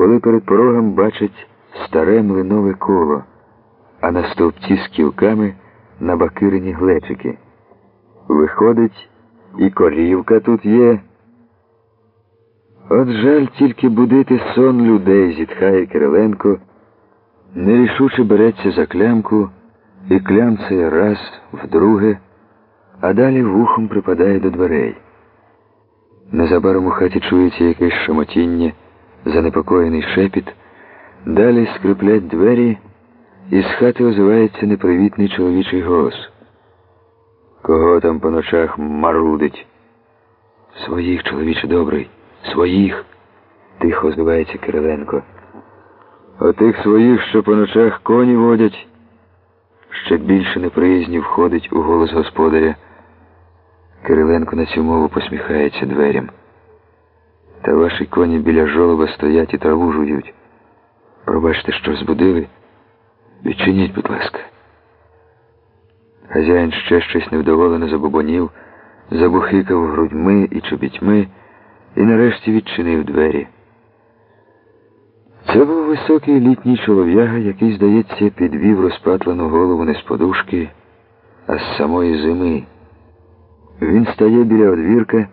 коли перед порогом бачить старе млинове коло, а на стовпці з кілками набакирені глечики. Виходить, і корівка тут є. От жаль тільки будити сон людей, зітхає Кириленко, нерішуче береться за клямку і клямцеє раз, вдруге, а далі вухом припадає до дверей. Незабаром у хаті чується якесь шамотіння, занепокоєний шепіт, далі скриплять двері, і з хати озивається непривітний чоловічий голос. Кого там по ночах марудить? Своїх, чоловіче добрий, своїх, тихо озивається Кириленко. Отих своїх, що по ночах коні водять, ще більше неприязні входить у голос господаря. Кириленко на цю мову посміхається дверям. Та ваші коні біля жолоба стоять і траву жують. Пробачте, що збудили. Відчиніть, будь ласка. Хазяїн ще щось невдоволено забубонів, забухикав грудьми і чобітьми і нарешті відчинив двері. Це був високий літній чолов'яга, який, здається, підвів розпатлену голову не з подушки, а з самої зими. Він стає біля одвірка,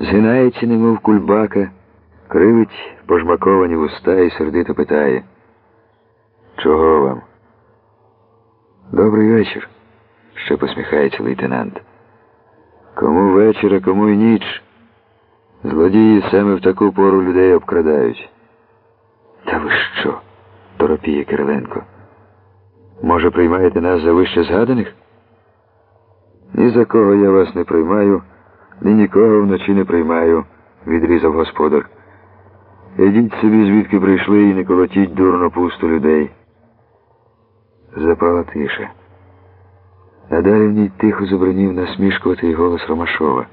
згинається, немов кульбака, кривить пожмаковані вуста і сердито питає. Чого вам? Добрий вечір, ще посміхається лейтенант. Кому вечір, а кому й ніч. Злодії саме в таку пору людей обкрадають. Та ви що? торопіє Кириленко. Може, приймаєте нас за вище згаданих? Ні за кого я вас не приймаю, ні нікого вночі не приймаю, відрізав господар. Ідіть собі, звідки прийшли, і не колотіть дурно пусту людей. Запала тиша. А далі в ній тихо забронів насмішкуватий голос Ромашова.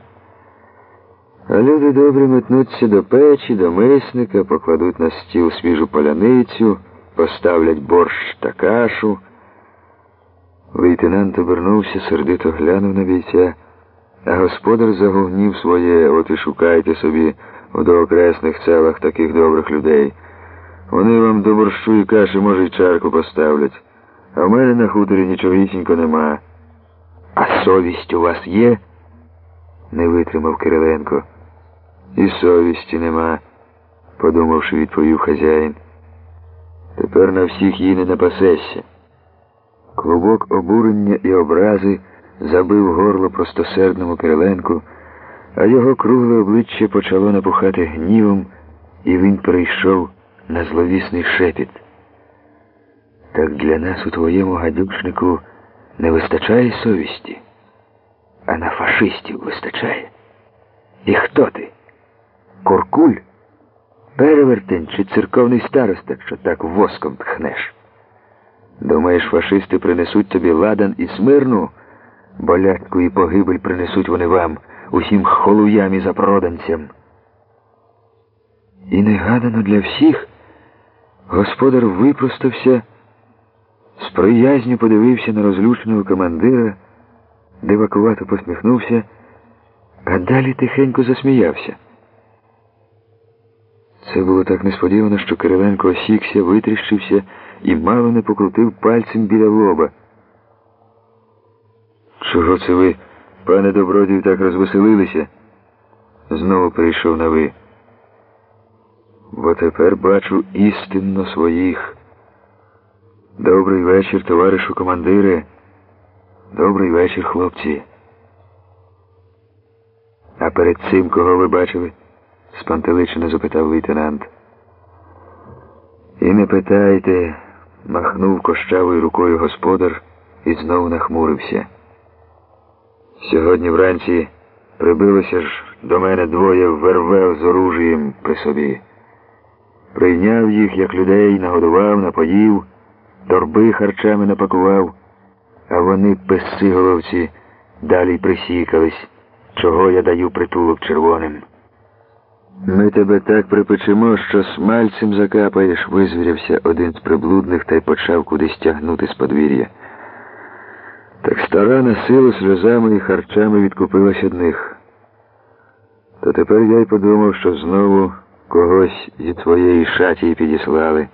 А люди добрі метнуться до печі, до мисника, покладуть на стіл свіжу поляницю, поставлять борщ та кашу. Лейтенант обернувся, сердито глянув на бійця, а господар загугнів своє, от і шукайте собі у доокресних селах таких добрих людей. Вони вам до борщу і каші, може, й чарку поставлять. А в мене на хуторі нічогісінько нема. А совість у вас є? не витримав Кириленко. І совісті нема, подумавши, відповів хазяїн. Тепер на всіх їй не напасешся. Клубок обурення і образи забив горло простосердному Кириленку, а його кругле обличчя почало напухати гнівом, і він перейшов на зловісний шепіт. Так для нас у твоєму гадючнику не вистачає совісті, а на фашистів вистачає. І хто ти? Куркуль? Перевертень чи церковний староста, що так воском тхнеш? Думаєш, фашисти принесуть тобі ладан і смирну? Болятку і погибель принесуть вони вам, усім холуям і запроданцям. І негадано для всіх господар випростався, з приязню подивився на розлюченого командира, дивакувато посміхнувся, а далі тихенько засміявся. Це було так несподівано, що Кириленко осікся, витріщився і мало не покрутив пальцем біля лоба. Чого це ви, пане добродію, так розвеселилися? Знову прийшов на ви. Бо тепер бачу істинно своїх. Добрий вечір, товаришу командире. Добрий вечір, хлопці. А перед цим кого ви бачили? спантеличено запитав лейтенант. І не питайте, махнув кощавою рукою господар і знову нахмурився. Сьогодні вранці прибилося ж до мене двоє вервев з оружієм при собі. Прийняв їх, як людей, нагодував, напоїв, торби харчами напакував, а вони, песиголовці, далі присікались, чого я даю притулок червоним. Ми тебе так припечемо, що смальцем закапаєш, визвірявся один з приблудних та й почав кудись тягнути з подвір'я. Так стара на силу сльозами і харчами відкупилась одних. То тепер я й подумав, що знову когось зі твоєї шатії підіслали.